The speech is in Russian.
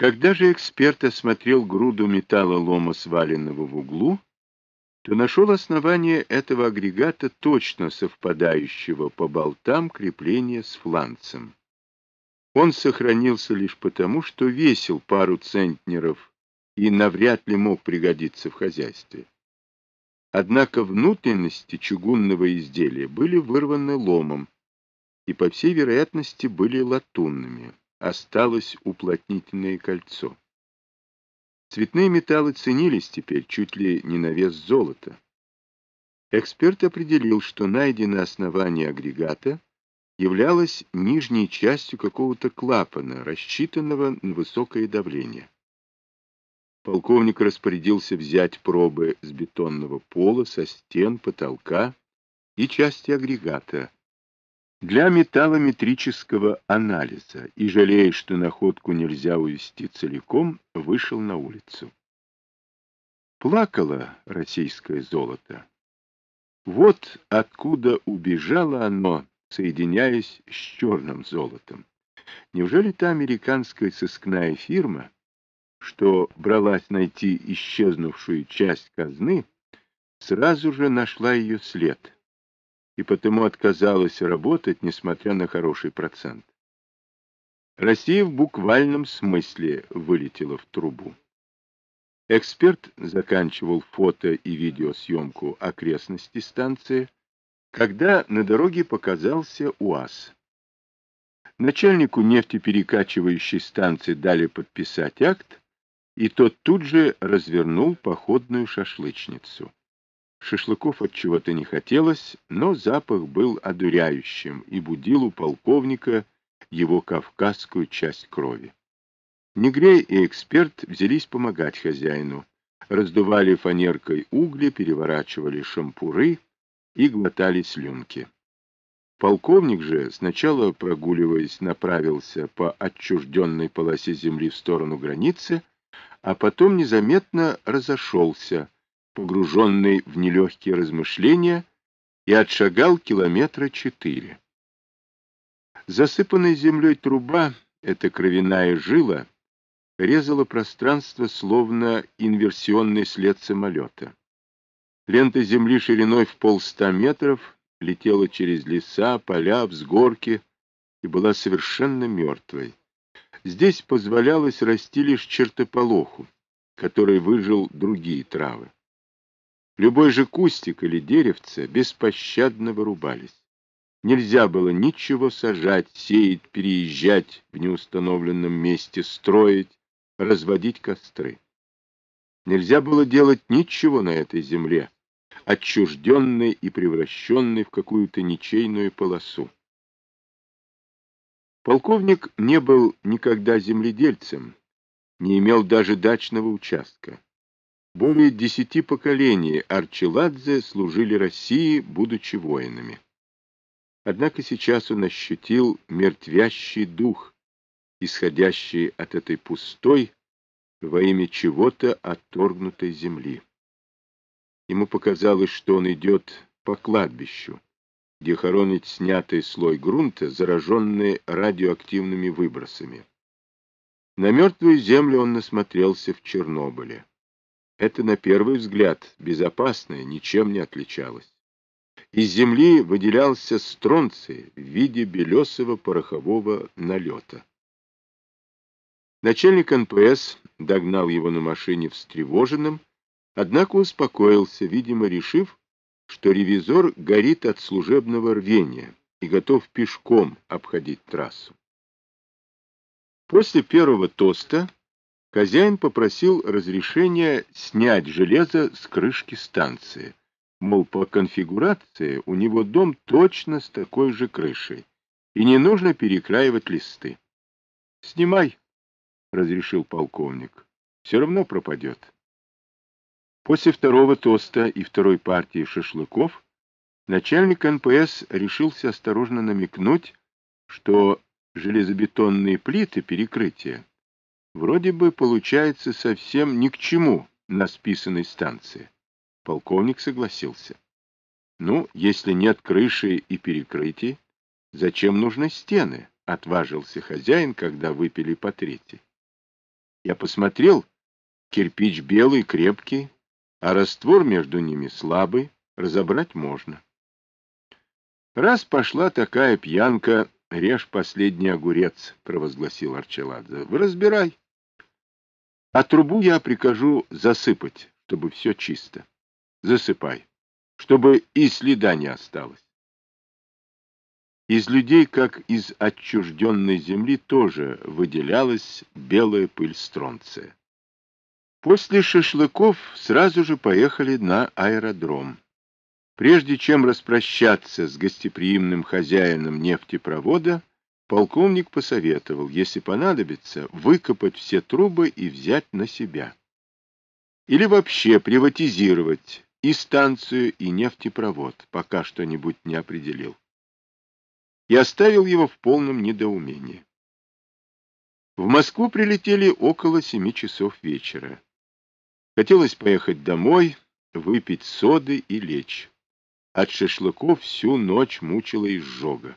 Когда же эксперт осмотрел груду металлолома, сваленного в углу, то нашел основание этого агрегата, точно совпадающего по болтам крепления с фланцем. Он сохранился лишь потому, что весил пару центнеров и навряд ли мог пригодиться в хозяйстве. Однако внутренности чугунного изделия были вырваны ломом и, по всей вероятности, были латунными осталось уплотнительное кольцо. Цветные металлы ценились теперь чуть ли не на вес золота. Эксперт определил, что найденное основание агрегата являлось нижней частью какого-то клапана, рассчитанного на высокое давление. Полковник распорядился взять пробы с бетонного пола, со стен, потолка и части агрегата, для металлометрического анализа и, жалея, что находку нельзя увести целиком, вышел на улицу. Плакало российское золото. Вот откуда убежало оно, соединяясь с черным золотом. Неужели та американская сыскная фирма, что бралась найти исчезнувшую часть казны, сразу же нашла ее след? И потому отказалась работать, несмотря на хороший процент. Россия в буквальном смысле вылетела в трубу. Эксперт заканчивал фото и видеосъемку окрестностей станции, когда на дороге показался УАЗ. Начальнику нефтеперекачивающей станции дали подписать акт, и тот тут же развернул походную шашлычницу. Шашлыков от чего-то не хотелось, но запах был одуряющим и будил у полковника его кавказскую часть крови. Негрей и эксперт взялись помогать хозяину. Раздували фанеркой угли, переворачивали шампуры и глотали слюнки. Полковник же, сначала прогуливаясь, направился по отчужденной полосе земли в сторону границы, а потом незаметно разошелся, погруженный в нелегкие размышления, и отшагал километра четыре. Засыпанная землей труба, эта кровяная жила, резала пространство, словно инверсионный след самолета. Лента земли шириной в полста метров летела через леса, поля, взгорки и была совершенно мертвой. Здесь позволялось расти лишь чертополоху, который выжил другие травы. Любой же кустик или деревце беспощадно вырубались. Нельзя было ничего сажать, сеять, переезжать в неустановленном месте, строить, разводить костры. Нельзя было делать ничего на этой земле, отчужденной и превращенной в какую-то ничейную полосу. Полковник не был никогда земледельцем, не имел даже дачного участка. Более десяти поколений Арчеладзе служили России, будучи воинами. Однако сейчас он ощутил мертвящий дух, исходящий от этой пустой, во имя чего-то отторгнутой земли. Ему показалось, что он идет по кладбищу, где хоронят снятый слой грунта, зараженный радиоактивными выбросами. На мертвую землю он насмотрелся в Чернобыле. Эта, на первый взгляд, безопасное, ничем не отличалось. Из земли выделялся стронций в виде белесого порохового налета. Начальник НПС догнал его на машине встревоженным, однако успокоился, видимо, решив, что ревизор горит от служебного рвения и готов пешком обходить трассу. После первого тоста Хозяин попросил разрешения снять железо с крышки станции. Мол, по конфигурации у него дом точно с такой же крышей, и не нужно перекраивать листы. — Снимай, — разрешил полковник. — Все равно пропадет. После второго тоста и второй партии шашлыков начальник НПС решился осторожно намекнуть, что железобетонные плиты перекрытия вроде бы получаются совсем ни к чему на списанной станции. Полковник согласился. Ну, если нет крыши и перекрытий, зачем нужны стены? Отважился хозяин, когда выпили по третьей. Я посмотрел, кирпич белый, крепкий, а раствор между ними слабый, разобрать можно. Раз пошла такая пьянка, режь последний огурец, провозгласил Арчеладзе. Разбирай. А трубу я прикажу засыпать, чтобы все чисто. Засыпай, чтобы и следа не осталось. Из людей, как из отчужденной земли, тоже выделялась белая пыль стронция. После шашлыков сразу же поехали на аэродром. Прежде чем распрощаться с гостеприимным хозяином нефтепровода, полковник посоветовал, если понадобится, выкопать все трубы и взять на себя. Или вообще приватизировать и станцию, и нефтепровод, пока что-нибудь не определил и оставил его в полном недоумении. В Москву прилетели около семи часов вечера. Хотелось поехать домой, выпить соды и лечь. От шашлыков всю ночь мучила изжога.